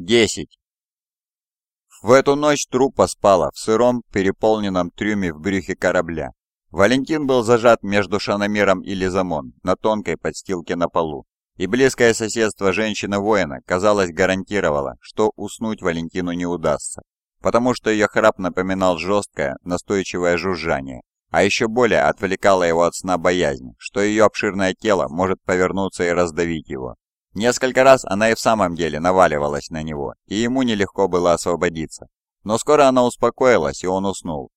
10. В эту ночь труппа спала в сыром, переполненном трюме в брюхе корабля. Валентин был зажат между Шаномиром и Лизамон на тонкой подстилке на полу, и близкое соседство женщины-воина, казалось, гарантировало, что уснуть Валентину не удастся, потому что ее храп напоминал жесткое, настойчивое жужжание, а еще более отвлекало его от сна боязнь, что ее обширное тело может повернуться и раздавить его. Несколько раз она и в самом деле наваливалась на него, и ему нелегко было освободиться. Но скоро она успокоилась, и он уснул.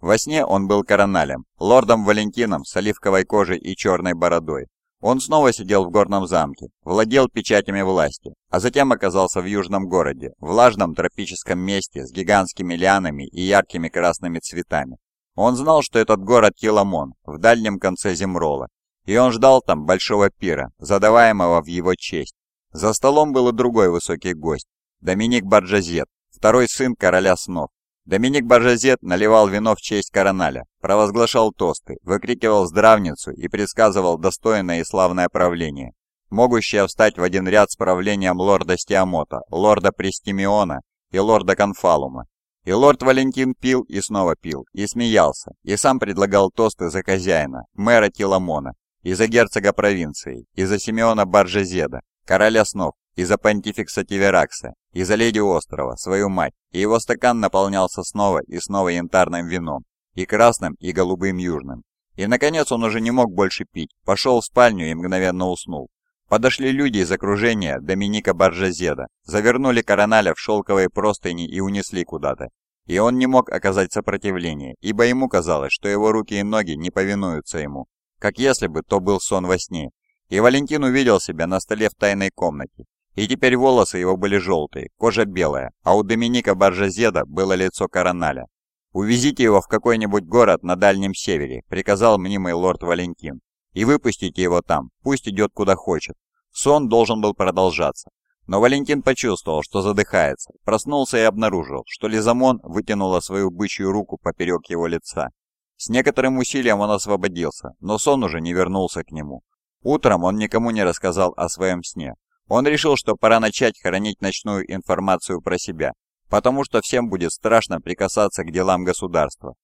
Во сне он был короналем, лордом Валентином с оливковой кожей и черной бородой. Он снова сидел в горном замке, владел печатями власти, а затем оказался в южном городе, влажном тропическом месте с гигантскими лианами и яркими красными цветами. Он знал, что этот город Киламон, в дальнем конце Земрола, и он ждал там большого пира, задаваемого в его честь. За столом был и другой высокий гость, Доминик Барджазет, второй сын короля снов. Доминик Барджазет наливал вино в честь короналя, провозглашал тосты, выкрикивал здравницу и предсказывал достойное и славное правление, могущее встать в один ряд с правлением лорда Стиамота, лорда Престимиона и лорда Конфалума. И лорд Валентин пил и снова пил, и смеялся, и сам предлагал тосты за хозяина, мэра Тиламона, и за герцога провинции, и за Симеона Баржезеда, короля снов, и за понтификса Тиверакса, и за леди острова, свою мать, и его стакан наполнялся снова и снова янтарным вином, и красным, и голубым южным. И, наконец, он уже не мог больше пить, пошел в спальню и мгновенно уснул. Подошли люди из окружения Доминика Баржезеда, завернули короналя в шелковые простыни и унесли куда-то. И он не мог оказать сопротивления, ибо ему казалось, что его руки и ноги не повинуются ему, как если бы то был сон во сне. И Валентин увидел себя на столе в тайной комнате. И теперь волосы его были желтые, кожа белая, а у Доминика Баржазеда было лицо короналя. «Увезите его в какой-нибудь город на Дальнем Севере», — приказал мнимый лорд Валентин. «И выпустите его там, пусть идет куда хочет». Сон должен был продолжаться. Но Валентин почувствовал, что задыхается, проснулся и обнаружил, что Лизамон вытянула свою бычью руку поперек его лица. С некоторым усилием он освободился, но сон уже не вернулся к нему. Утром он никому не рассказал о своем сне. Он решил, что пора начать хранить ночную информацию про себя, потому что всем будет страшно прикасаться к делам государства.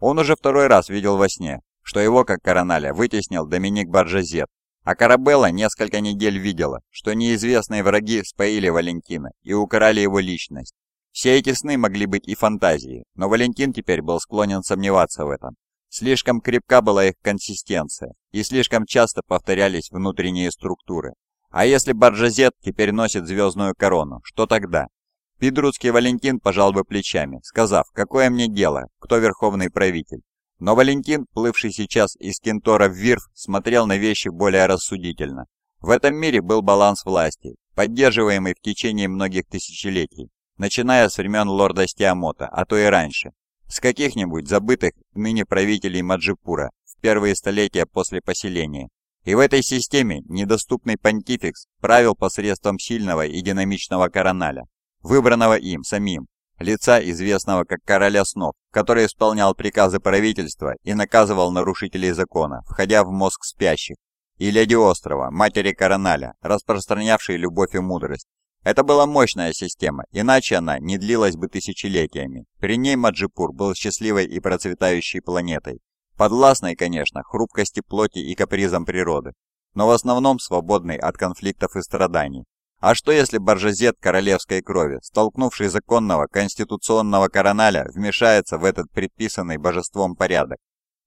Он уже второй раз видел во сне, что его, как короналя, вытеснил Доминик Баржазет, а Карабелла несколько недель видела, что неизвестные враги споили Валентина и украли его личность. Все эти сны могли быть и фантазией, но Валентин теперь был склонен сомневаться в этом. Слишком крепка была их консистенция, и слишком часто повторялись внутренние структуры. А если Баржазет теперь носит звездную корону, что тогда? Пидрудский Валентин пожал бы плечами, сказав, какое мне дело, кто верховный правитель. Но Валентин, плывший сейчас из Кентора в Вирф, смотрел на вещи более рассудительно. В этом мире был баланс власти, поддерживаемый в течение многих тысячелетий, начиная с времен лорда Стиамота, а то и раньше, с каких-нибудь забытых ныне правителей Маджипура в первые столетия после поселения. И в этой системе недоступный понтификс правил посредством сильного и динамичного короналя, выбранного им самим, лица известного как короля снов, который исполнял приказы правительства и наказывал нарушителей закона, входя в мозг спящих, и леди острова, матери короналя, распространявшей любовь и мудрость, это была мощная система, иначе она не длилась бы тысячелетиями. При ней Маджипур был счастливой и процветающей планетой. Подвластной, конечно, хрупкости плоти и капризам природы, но в основном свободной от конфликтов и страданий. А что если Баржазет королевской крови, столкнувший законного конституционного короналя, вмешается в этот предписанный божеством порядок?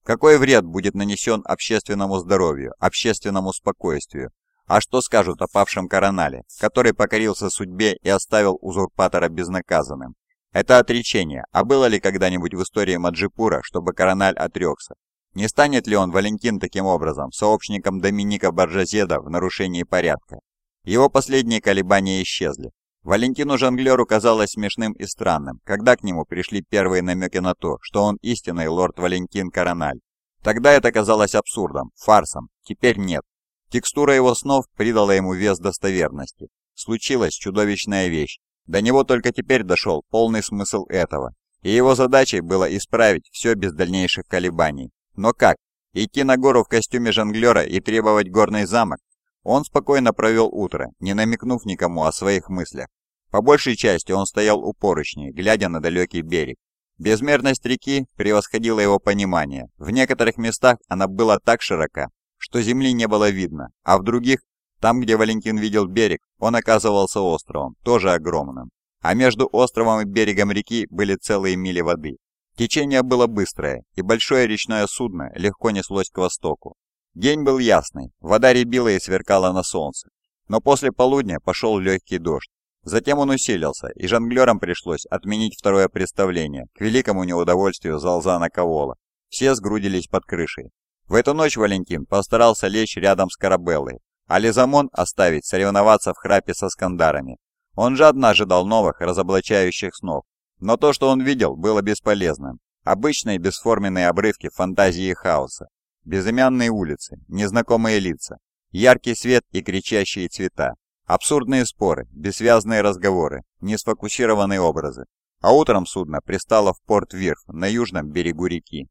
Какой вред будет нанесен общественному здоровью, общественному спокойствию, а что скажут о павшем коронале, который покорился судьбе и оставил узурпатора безнаказанным? Это отречение, а было ли когда-нибудь в истории Маджипура, чтобы корональ отрекся? Не станет ли он, Валентин, таким образом, сообщником Доминика Баржазеда в нарушении порядка? Его последние колебания исчезли. Валентину Жонглеру казалось смешным и странным, когда к нему пришли первые намеки на то, что он истинный лорд Валентин Корональ. Тогда это казалось абсурдом, фарсом, теперь нет. Текстура его снов придала ему вес достоверности. Случилась чудовищная вещь. До него только теперь дошел полный смысл этого. И его задачей было исправить все без дальнейших колебаний. Но как? Идти на гору в костюме жонглера и требовать горный замок? Он спокойно провел утро, не намекнув никому о своих мыслях. По большей части он стоял у поручней, глядя на далекий берег. Безмерность реки превосходила его понимание. В некоторых местах она была так широка, что земли не было видно, а в других, там, где Валентин видел берег, он оказывался островом, тоже огромным. А между островом и берегом реки были целые мили воды. Течение было быстрое, и большое речное судно легко неслось к востоку. День был ясный, вода рябила и сверкала на солнце. Но после полудня пошел легкий дождь. Затем он усилился, и жонглерам пришлось отменить второе представление, к великому неудовольствию Залзана Кавола. Все сгрудились под крышей. В эту ночь Валентин постарался лечь рядом с Карабеллой, а Лизамон оставить соревноваться в храпе со скандарами. Он жадно ожидал новых разоблачающих снов, но то, что он видел, было бесполезным. Обычные бесформенные обрывки фантазии хаоса. Безымянные улицы, незнакомые лица, яркий свет и кричащие цвета. Абсурдные споры, бессвязные разговоры, несфокусированные образы. А утром судно пристало в порт Вирф на южном берегу реки.